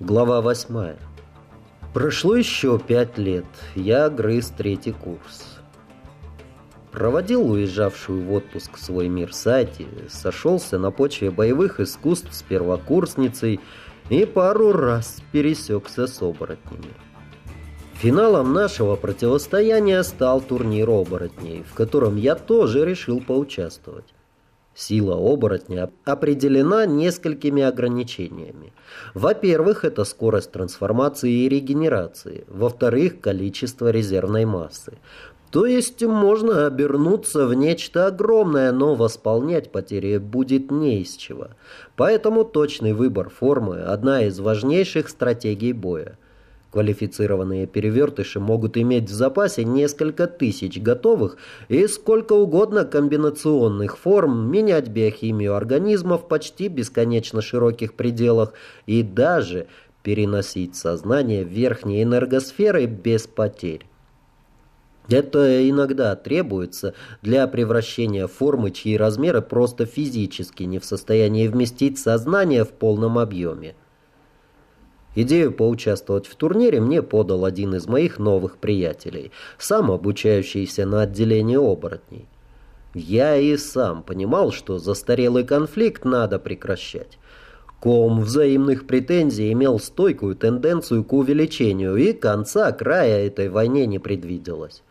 Глава восьмая. Прошло еще пять лет. Я грыз третий курс. Проводил уезжавшую в отпуск свой мир Сати, сошелся на почве боевых искусств с первокурсницей и пару раз пересекся с оборотнями. Финалом нашего противостояния стал турнир оборотней, в котором я тоже решил поучаствовать. Сила оборотня определена несколькими ограничениями. Во-первых, это скорость трансформации и регенерации. Во-вторых, количество резервной массы. То есть можно обернуться в нечто огромное, но восполнять потери будет не из чего. Поэтому точный выбор формы – одна из важнейших стратегий боя. Квалифицированные перевертыши могут иметь в запасе несколько тысяч готовых и сколько угодно комбинационных форм, менять биохимию организма в почти бесконечно широких пределах и даже переносить сознание в верхние энергосферы без потерь. Это иногда требуется для превращения формы, чьи размеры просто физически не в состоянии вместить сознание в полном объеме. Идею поучаствовать в турнире мне подал один из моих новых приятелей, сам обучающийся на отделении оборотней. Я и сам понимал, что застарелый конфликт надо прекращать. Ком взаимных претензий имел стойкую тенденцию к увеличению, и конца края этой войне не предвиделось.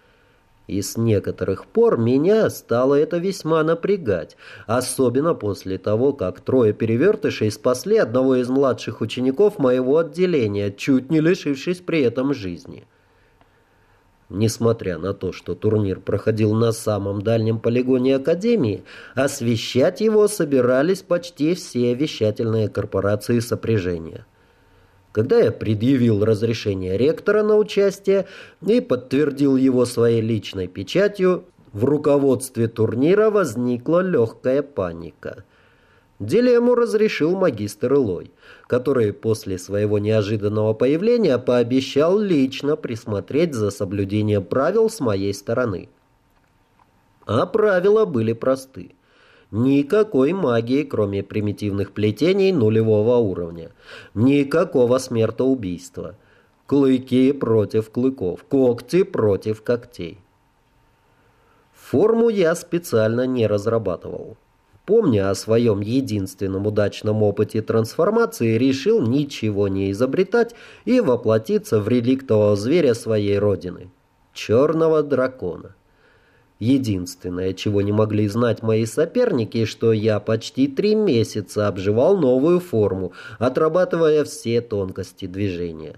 И с некоторых пор меня стало это весьма напрягать, особенно после того, как трое перевертышей спасли одного из младших учеников моего отделения, чуть не лишившись при этом жизни. Несмотря на то, что турнир проходил на самом дальнем полигоне Академии, освещать его собирались почти все вещательные корпорации сопряжения. Когда я предъявил разрешение ректора на участие и подтвердил его своей личной печатью, в руководстве турнира возникла легкая паника. Дилемму разрешил магистр Илой, который после своего неожиданного появления пообещал лично присмотреть за соблюдением правил с моей стороны. А правила были просты. Никакой магии, кроме примитивных плетений нулевого уровня. Никакого смертоубийства. Клыки против клыков, когти против когтей. Форму я специально не разрабатывал. Помня о своем единственном удачном опыте трансформации, решил ничего не изобретать и воплотиться в реликтового зверя своей родины – черного дракона. Единственное, чего не могли знать мои соперники, что я почти три месяца обживал новую форму, отрабатывая все тонкости движения.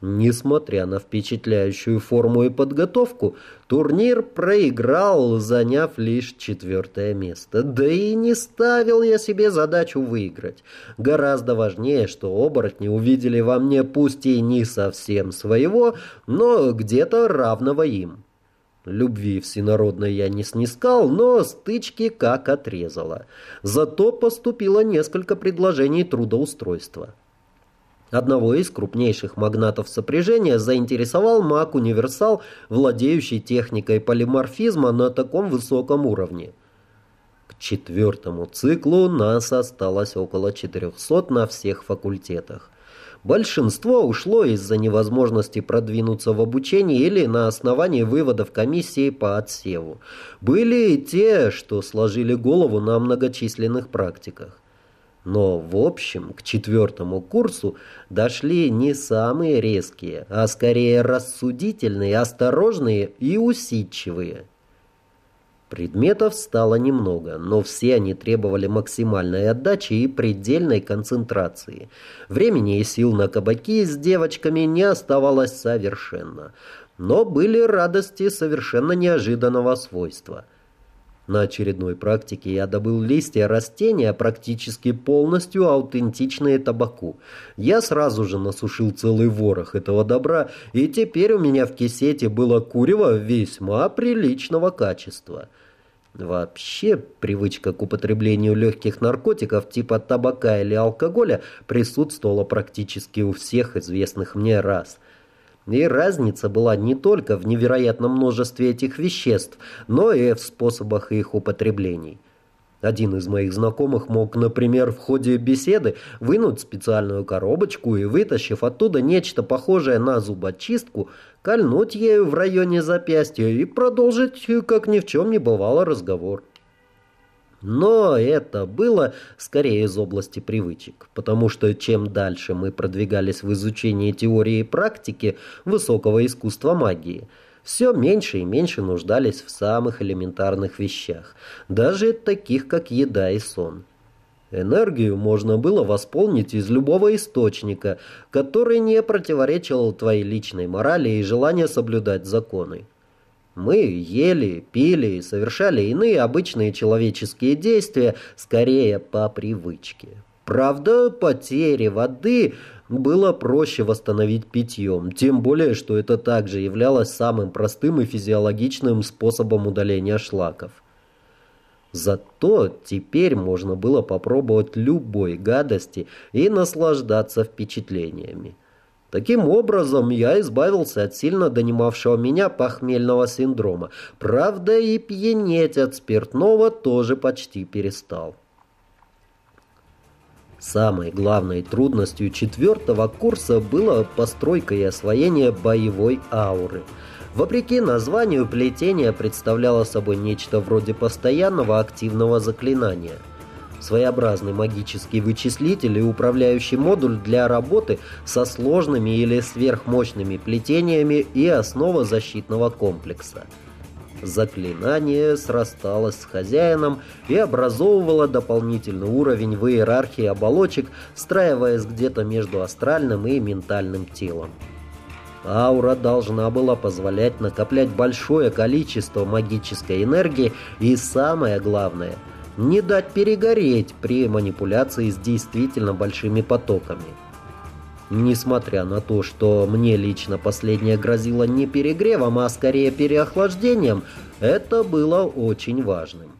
Несмотря на впечатляющую форму и подготовку, турнир проиграл, заняв лишь четвертое место. Да и не ставил я себе задачу выиграть. Гораздо важнее, что оборотни увидели во мне пусть и не совсем своего, но где-то равного им. Любви всенародной я не снискал, но стычки как отрезала. Зато поступило несколько предложений трудоустройства. Одного из крупнейших магнатов сопряжения заинтересовал маг-универсал, владеющий техникой полиморфизма на таком высоком уровне. К четвертому циклу нас осталось около 400 на всех факультетах. Большинство ушло из-за невозможности продвинуться в обучении или на основании выводов комиссии по отсеву. Были и те, что сложили голову на многочисленных практиках. Но, в общем, к четвертому курсу дошли не самые резкие, а скорее рассудительные, осторожные и усидчивые. Предметов стало немного, но все они требовали максимальной отдачи и предельной концентрации. Времени и сил на кабаки с девочками не оставалось совершенно. Но были радости совершенно неожиданного свойства. На очередной практике я добыл листья растения, практически полностью аутентичные табаку. Я сразу же насушил целый ворох этого добра, и теперь у меня в кисете было курево весьма приличного качества. Вообще, привычка к употреблению легких наркотиков типа табака или алкоголя присутствовала практически у всех известных мне раз. И разница была не только в невероятном множестве этих веществ, но и в способах их употреблений. Один из моих знакомых мог, например, в ходе беседы вынуть специальную коробочку и, вытащив оттуда нечто похожее на зубочистку, кольнуть ею в районе запястья и продолжить, как ни в чем не бывало, разговор. Но это было скорее из области привычек, потому что чем дальше мы продвигались в изучении теории и практики высокого искусства магии – все меньше и меньше нуждались в самых элементарных вещах, даже таких, как еда и сон. Энергию можно было восполнить из любого источника, который не противоречил твоей личной морали и желанию соблюдать законы. Мы ели, пили и совершали иные обычные человеческие действия, скорее по привычке. Правда, потери воды было проще восстановить питьем, тем более, что это также являлось самым простым и физиологичным способом удаления шлаков. Зато теперь можно было попробовать любой гадости и наслаждаться впечатлениями. Таким образом, я избавился от сильно донимавшего меня похмельного синдрома. Правда, и пьянеть от спиртного тоже почти перестал. Самой главной трудностью четвертого курса было постройка и освоение боевой ауры. Вопреки названию, плетение представляло собой нечто вроде постоянного активного заклинания. Своеобразный магический вычислитель и управляющий модуль для работы со сложными или сверхмощными плетениями и основа защитного комплекса – Заклинание срасталось с хозяином и образовывало дополнительный уровень в иерархии оболочек, встраиваясь где-то между астральным и ментальным телом. Аура должна была позволять накоплять большое количество магической энергии и, самое главное, не дать перегореть при манипуляции с действительно большими потоками. Несмотря на то, что мне лично последнее грозило не перегревом, а скорее переохлаждением, это было очень важным.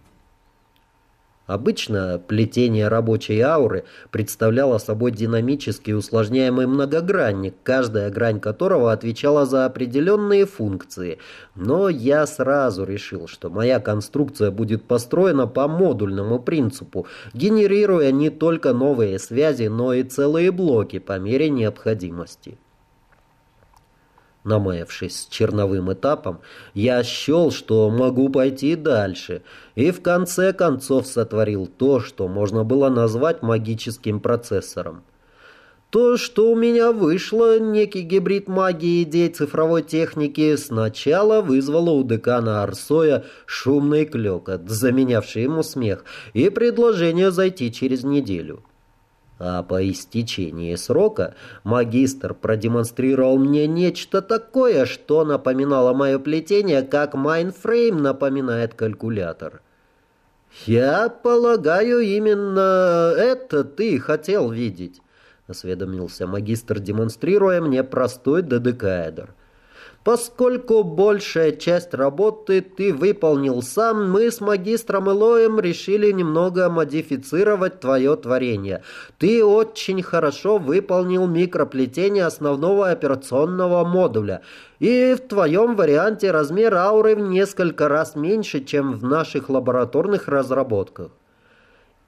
Обычно плетение рабочей ауры представляло собой динамически усложняемый многогранник, каждая грань которого отвечала за определенные функции. Но я сразу решил, что моя конструкция будет построена по модульному принципу, генерируя не только новые связи, но и целые блоки по мере необходимости. Намаявшись с черновым этапом, я счел, что могу пойти дальше, и в конце концов сотворил то, что можно было назвать магическим процессором. То, что у меня вышло, некий гибрид магии и идей цифровой техники, сначала вызвало у декана Арсоя шумный клёкот, заменявший ему смех, и предложение зайти через неделю. А по истечении срока магистр продемонстрировал мне нечто такое, что напоминало мое плетение, как майнфрейм напоминает калькулятор. «Я полагаю, именно это ты хотел видеть», — осведомился магистр, демонстрируя мне простой додекаэдр. Поскольку большую часть работы ты выполнил сам, мы с магистром Элоем решили немного модифицировать твое творение. Ты очень хорошо выполнил микроплетение основного операционного модуля. И в твоем варианте размер ауры в несколько раз меньше, чем в наших лабораторных разработках.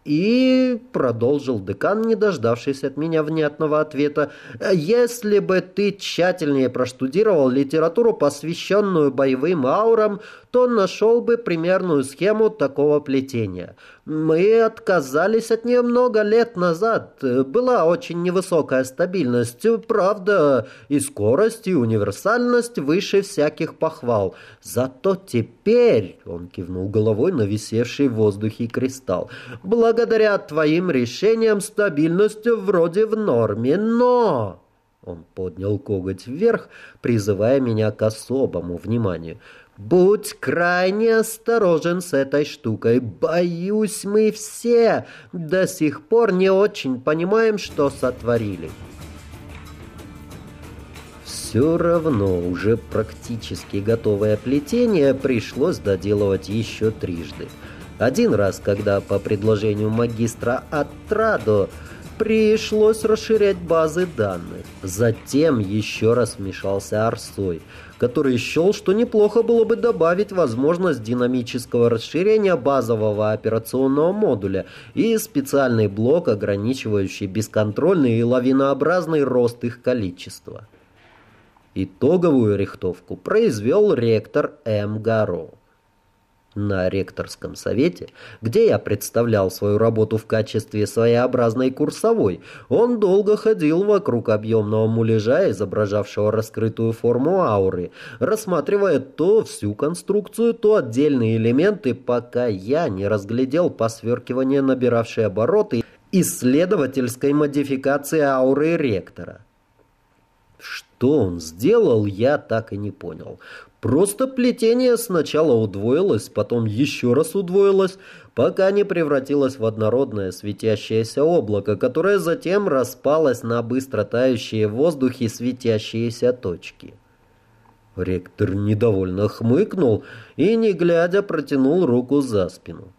И, продолжил декан, не дождавшись от меня внятного ответа, если бы ты тщательнее проштудировал литературу, посвященную боевым аурам, то нашел бы примерную схему такого плетения. Мы отказались от нее много лет назад. Была очень невысокая стабильность, правда, и скорость, и универсальность выше всяких похвал. Зато теперь, он кивнул головой на висевший в воздухе кристалл, благодаря твоим решениям стабильность вроде в норме, но... Он поднял коготь вверх, призывая меня к особому вниманию. Будь крайне осторожен с этой штукой. Боюсь, мы все до сих пор не очень понимаем, что сотворили. Все равно уже практически готовое плетение пришлось доделывать еще трижды. Один раз, когда по предложению магистра Атрадо Пришлось расширять базы данных. Затем еще раз вмешался Арсой, который счел, что неплохо было бы добавить возможность динамического расширения базового операционного модуля и специальный блок, ограничивающий бесконтрольный и лавинообразный рост их количества. Итоговую рихтовку произвел ректор М. Гаро. На ректорском совете, где я представлял свою работу в качестве своеобразной курсовой, он долго ходил вокруг объемного муляжа, изображавшего раскрытую форму ауры, рассматривая то всю конструкцию, то отдельные элементы, пока я не разглядел посверкивание набиравшей обороты исследовательской модификации ауры ректора. Что он сделал, я так и не понял. Просто плетение сначала удвоилось, потом еще раз удвоилось, пока не превратилось в однородное светящееся облако, которое затем распалось на быстро тающие в воздухе светящиеся точки. Ректор недовольно хмыкнул и, не глядя, протянул руку за спину.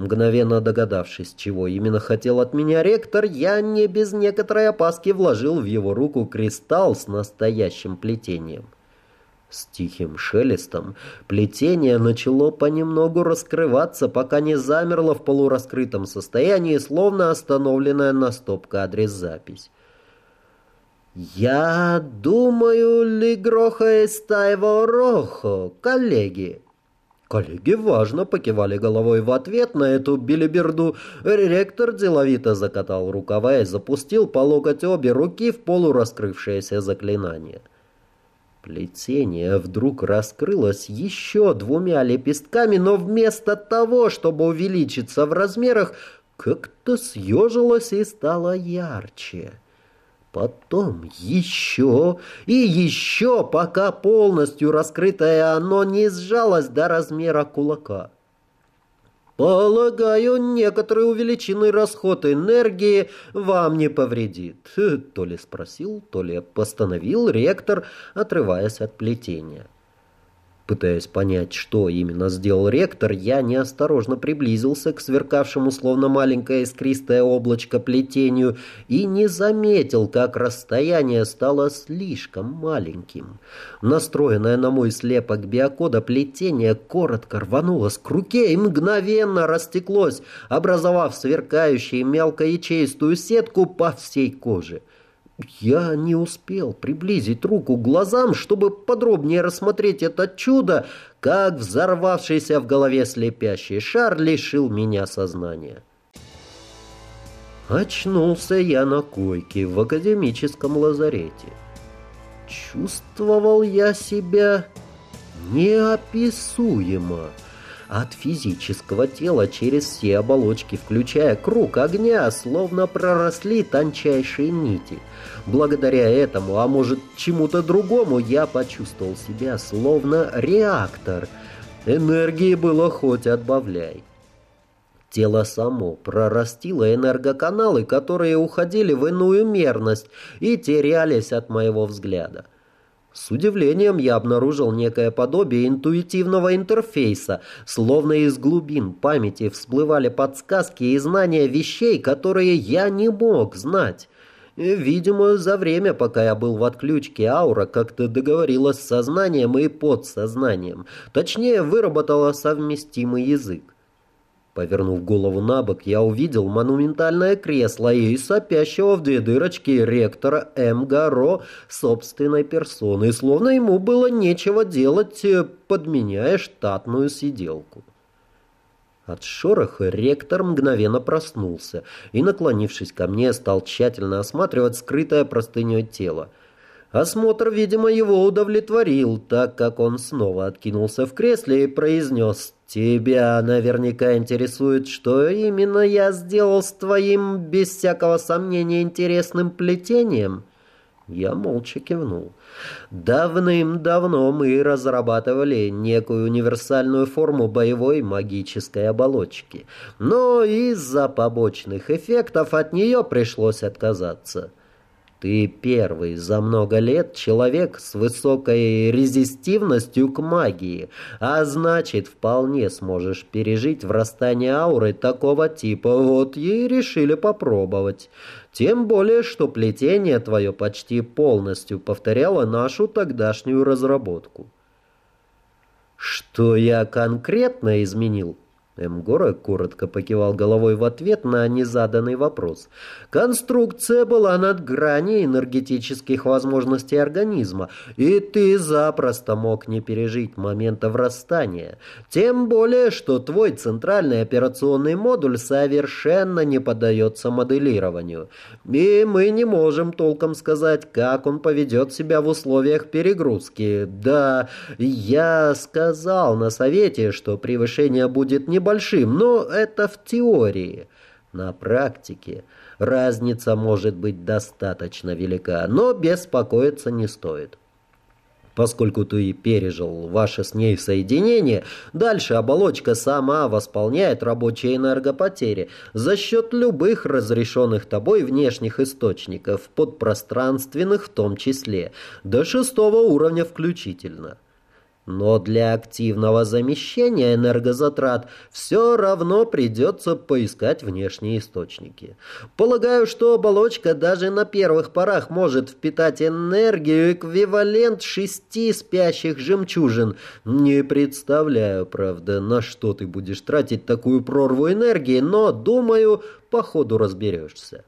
Мгновенно догадавшись, чего именно хотел от меня ректор, я не без некоторой опаски вложил в его руку кристалл с настоящим плетением. С тихим шелестом плетение начало понемногу раскрываться, пока не замерло в полураскрытом состоянии, словно остановленная на стоп-кадре запись. «Я думаю, Лигроха Эстаево Рохо, коллеги». Коллеги важно покивали головой в ответ на эту билиберду. Ректор деловито закатал рукава и запустил по локоть обе руки в полураскрывшееся заклинание. Плетение вдруг раскрылось еще двумя лепестками, но вместо того, чтобы увеличиться в размерах, как-то съежилось и стало ярче. Потом еще и еще, пока полностью раскрытое оно не сжалось до размера кулака. «Полагаю, некоторый увеличенный расход энергии вам не повредит», — то ли спросил, то ли постановил ректор, отрываясь от плетения. Пытаясь понять, что именно сделал ректор, я неосторожно приблизился к сверкавшему словно маленькое искристое облачко плетению и не заметил, как расстояние стало слишком маленьким. Настроенное на мой слепок биокода плетение коротко рванулось к руке и мгновенно растеклось, образовав сверкающую мелкоячеистую сетку по всей коже. Я не успел приблизить руку к глазам, чтобы подробнее рассмотреть это чудо, как взорвавшийся в голове слепящий шар лишил меня сознания. Очнулся я на койке в академическом лазарете. Чувствовал я себя неописуемо. От физического тела через все оболочки, включая круг огня, словно проросли тончайшие нити. Благодаря этому, а может чему-то другому, я почувствовал себя словно реактор. Энергии было хоть отбавляй. Тело само прорастило энергоканалы, которые уходили в иную мерность и терялись от моего взгляда. С удивлением я обнаружил некое подобие интуитивного интерфейса, словно из глубин памяти всплывали подсказки и знания вещей, которые я не мог знать. Видимо, за время, пока я был в отключке, аура как-то договорилась с сознанием и подсознанием. Точнее, выработала совместимый язык. Повернув голову на бок, я увидел монументальное кресло и сопящего в две дырочки ректора М. Гаро собственной персоной, словно ему было нечего делать, э, подменяя штатную сиделку. От шороха ректор мгновенно проснулся и, наклонившись ко мне, стал тщательно осматривать скрытое простыней тело. Осмотр, видимо, его удовлетворил, так как он снова откинулся в кресле и произнес «Тебя наверняка интересует, что именно я сделал с твоим, без всякого сомнения, интересным плетением?» Я молча кивнул. Давным-давно мы разрабатывали некую универсальную форму боевой магической оболочки, но из-за побочных эффектов от нее пришлось отказаться. Ты первый за много лет человек с высокой резистивностью к магии, а значит, вполне сможешь пережить врастание ауры такого типа. Вот и решили попробовать. Тем более, что плетение твое почти полностью повторяло нашу тогдашнюю разработку. Что я конкретно изменил? Эмгора коротко покивал головой в ответ на незаданный вопрос. Конструкция была над грани энергетических возможностей организма, и ты запросто мог не пережить момента врастания. Тем более, что твой центральный операционный модуль совершенно не поддается моделированию. И мы не можем толком сказать, как он поведет себя в условиях перегрузки. Да, я сказал на совете, что превышение будет небольшое, большим, но это в теории. На практике разница может быть достаточно велика, но беспокоиться не стоит. Поскольку ты пережил ваше с ней соединение, дальше оболочка сама восполняет рабочие энергопотери за счет любых разрешенных тобой внешних источников, подпространственных в том числе, до шестого уровня включительно. Но для активного замещения энергозатрат все равно придется поискать внешние источники. Полагаю, что оболочка даже на первых порах может впитать энергию эквивалент шести спящих жемчужин. Не представляю, правда, на что ты будешь тратить такую прорву энергии, но, думаю, по ходу разберешься.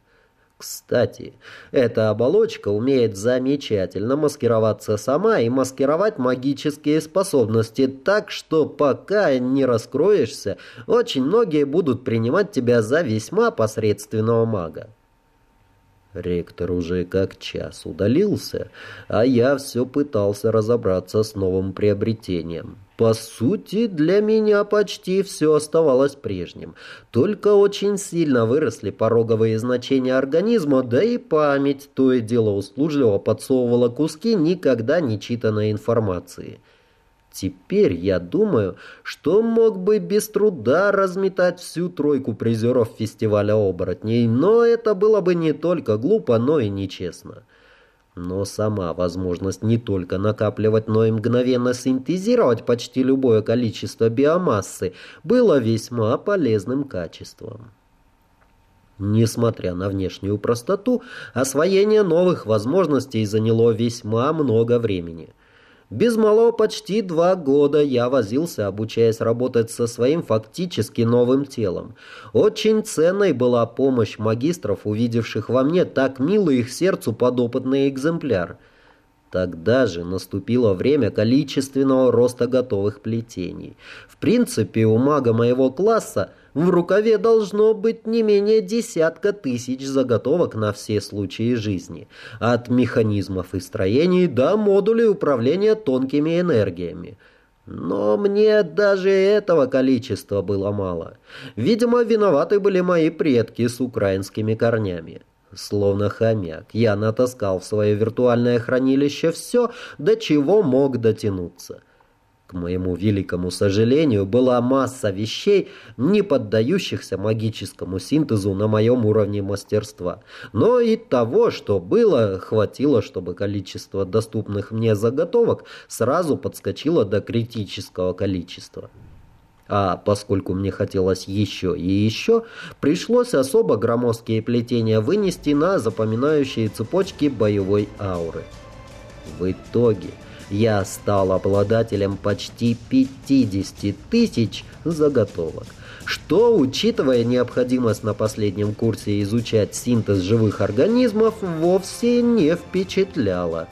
Кстати, эта оболочка умеет замечательно маскироваться сама и маскировать магические способности, так что пока не раскроешься, очень многие будут принимать тебя за весьма посредственного мага. Ректор уже как час удалился, а я все пытался разобраться с новым приобретением. По сути, для меня почти все оставалось прежним. Только очень сильно выросли пороговые значения организма, да и память то и дело услужливо подсовывала куски никогда не читанной информации. Теперь я думаю, что мог бы без труда разметать всю тройку призеров фестиваля оборотней, но это было бы не только глупо, но и нечестно. Но сама возможность не только накапливать, но и мгновенно синтезировать почти любое количество биомассы было весьма полезным качеством. Несмотря на внешнюю простоту, освоение новых возможностей заняло весьма много времени – без малого почти два года я возился, обучаясь работать со своим фактически новым телом. Очень ценной была помощь магистров, увидевших во мне так милый их сердцу подопытный экземпляр – Тогда же наступило время количественного роста готовых плетений. В принципе, у мага моего класса в рукаве должно быть не менее десятка тысяч заготовок на все случаи жизни. От механизмов и строений до модулей управления тонкими энергиями. Но мне даже этого количества было мало. Видимо, виноваты были мои предки с украинскими корнями. Словно хомяк, я натаскал в свое виртуальное хранилище все, до чего мог дотянуться. К моему великому сожалению, была масса вещей, не поддающихся магическому синтезу на моем уровне мастерства. Но и того, что было, хватило, чтобы количество доступных мне заготовок сразу подскочило до критического количества. А поскольку мне хотелось еще и еще, пришлось особо громоздкие плетения вынести на запоминающие цепочки боевой ауры. В итоге я стал обладателем почти 50 тысяч заготовок, что, учитывая необходимость на последнем курсе изучать синтез живых организмов, вовсе не впечатляло.